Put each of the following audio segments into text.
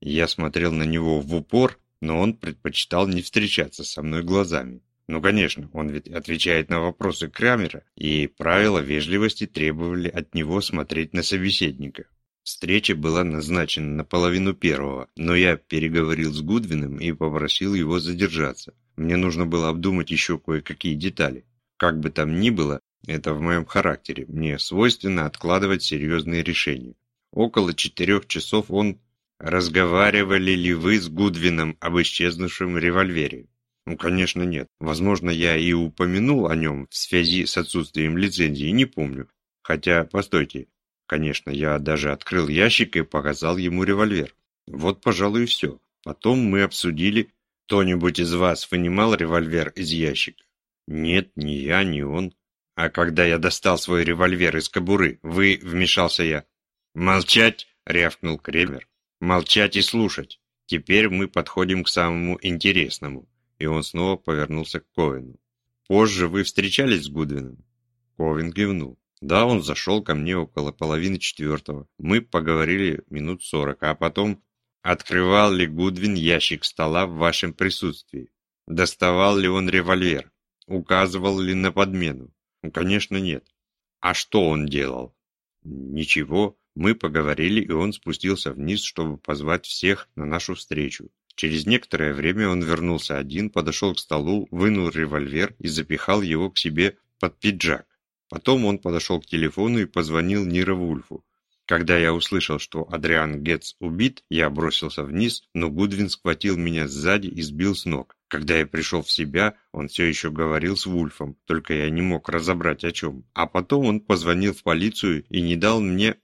Я смотрел на него в упор, но он предпочитал не встречаться со мной глазами. Ну, конечно, он ведь отвечает на вопросы Крамера, и правила вежливости требовали от него смотреть на собеседника. Встреча была назначена на половину первого, но я переговорил с Гудвином и попросил его задержаться. Мне нужно было обдумать еще кое-какие детали. Как бы там ни было, это в моем характере. Мне свойственно откладывать серьезные решения. Около четырех часов он... Разговаривали ли вы с Гудвином об исчезнувшем револьвере? Ну, конечно, нет. Возможно, я и упомянул о нем в связи с отсутствием лицензии, не помню. Хотя, постойте. Конечно, я даже открыл ящик и показал ему револьвер. Вот, пожалуй, и все. Потом мы обсудили... Кто-нибудь из вас вынимал револьвер из ящика? Нет, ни я, ни он. А когда я достал свой револьвер из кобуры, вы, вмешался я. Молчать, рявкнул Кремер. Молчать и слушать. Теперь мы подходим к самому интересному. И он снова повернулся к Ковину. Позже вы встречались с Гудвином? Ковин кивнул. Да, он зашел ко мне около половины четвертого. Мы поговорили минут сорок, а потом... Открывал ли Гудвин ящик стола в вашем присутствии? Доставал ли он револьвер? Указывал ли на подмену? Ну, конечно, нет. А что он делал? Ничего. Мы поговорили, и он спустился вниз, чтобы позвать всех на нашу встречу. Через некоторое время он вернулся один, подошел к столу, вынул револьвер и запихал его к себе под пиджак. Потом он подошел к телефону и позвонил Нира Вульфу. Когда я услышал, что Адриан Гетц убит, я бросился вниз, но Гудвин схватил меня сзади и сбил с ног. Когда я пришел в себя, он все еще говорил с Вульфом, только я не мог разобрать о чем. А потом он позвонил в полицию и не дал мне...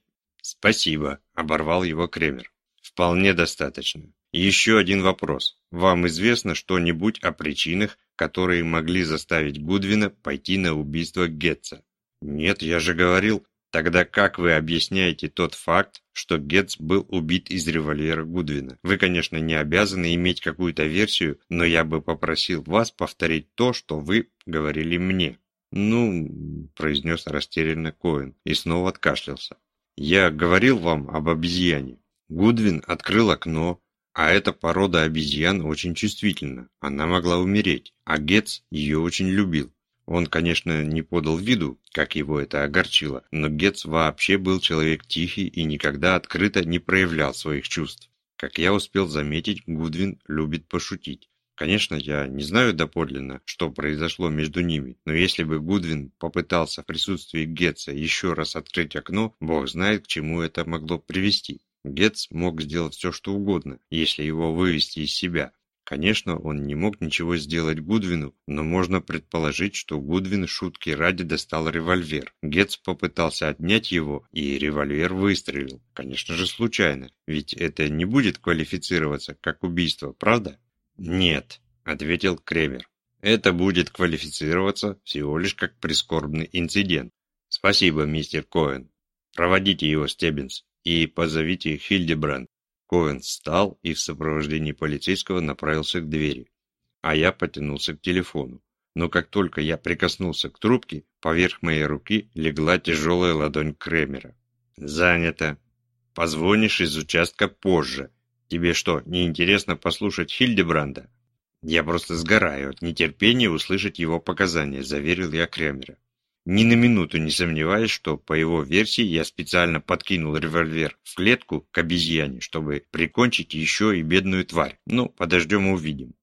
«Спасибо», — оборвал его Кремер. «Вполне достаточно. Еще один вопрос. Вам известно что-нибудь о причинах, которые могли заставить Гудвина пойти на убийство Гетца?» «Нет, я же говорил, Тогда как вы объясняете тот факт, что Гетц был убит из револьвера Гудвина? Вы, конечно, не обязаны иметь какую-то версию, но я бы попросил вас повторить то, что вы говорили мне. «Ну», – произнес растерянно Коэн и снова откашлялся. «Я говорил вам об обезьяне. Гудвин открыл окно, а эта порода обезьян очень чувствительна. Она могла умереть, а Гетц ее очень любил. Он, конечно, не подал виду, как его это огорчило, но Гетц вообще был человек тихий и никогда открыто не проявлял своих чувств. Как я успел заметить, Гудвин любит пошутить. Конечно, я не знаю доподлинно, что произошло между ними, но если бы Гудвин попытался в присутствии Гетца еще раз открыть окно, бог знает, к чему это могло привести. Гетц мог сделать все, что угодно, если его вывести из себя, Конечно, он не мог ничего сделать Гудвину, но можно предположить, что Гудвин шутки ради достал револьвер. Гетц попытался отнять его, и револьвер выстрелил. Конечно же, случайно, ведь это не будет квалифицироваться как убийство, правда? Нет, ответил Кремер. Это будет квалифицироваться всего лишь как прискорбный инцидент. Спасибо, мистер Коэн. Проводите его, Стеббинс, и позовите Хильдебранд. Коэн встал и в сопровождении полицейского направился к двери, а я потянулся к телефону. Но как только я прикоснулся к трубке, поверх моей руки легла тяжелая ладонь Кремера. «Занято. Позвонишь из участка позже. Тебе что, не интересно послушать Хильдебранда?» «Я просто сгораю от нетерпения услышать его показания», – заверил я Кремера ни на минуту не сомневаясь, что, по его версии, я специально подкинул револьвер в клетку к обезьяне, чтобы прикончить еще и бедную тварь. Ну, подождем и увидим.